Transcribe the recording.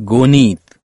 गोनीत